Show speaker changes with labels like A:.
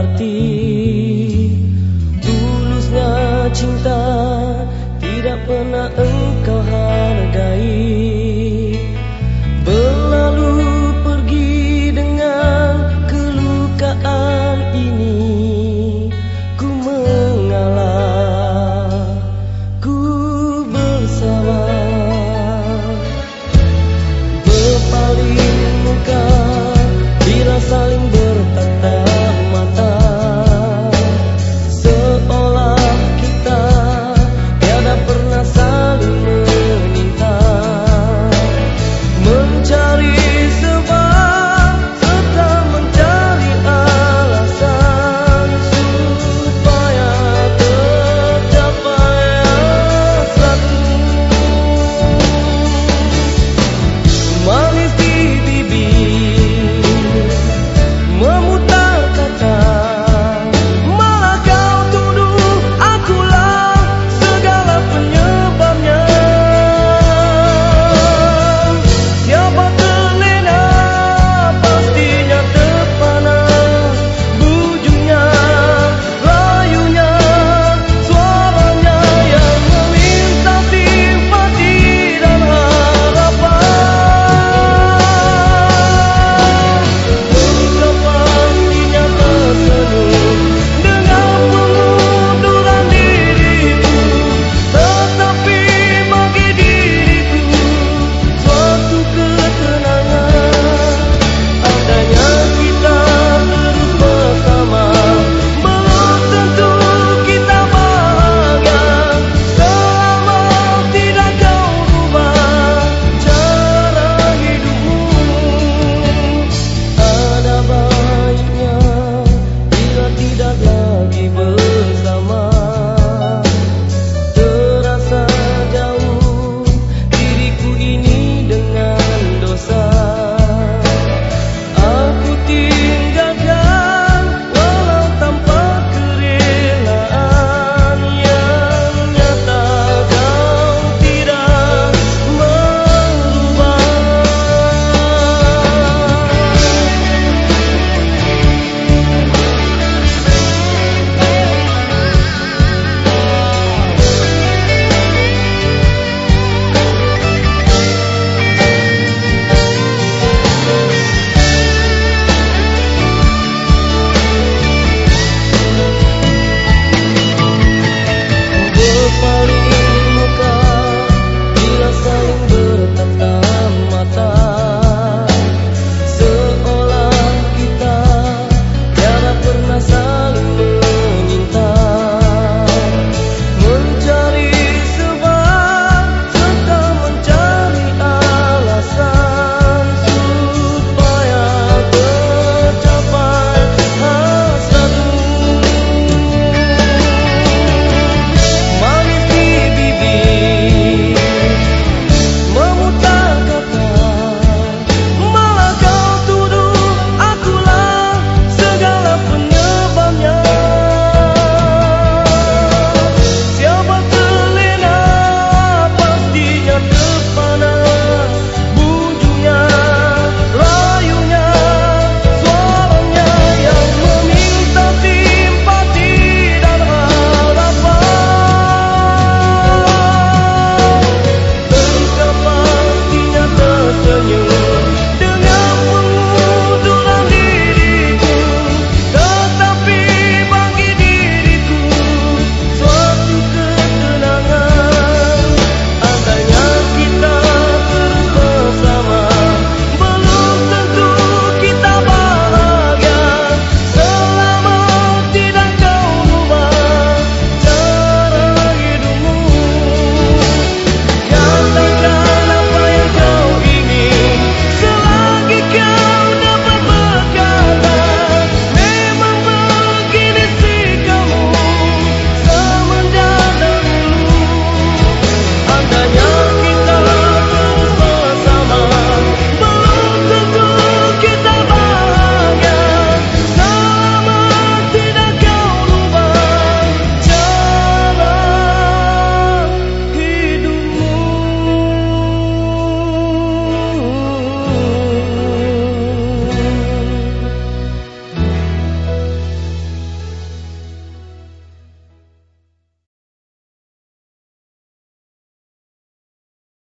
A: arti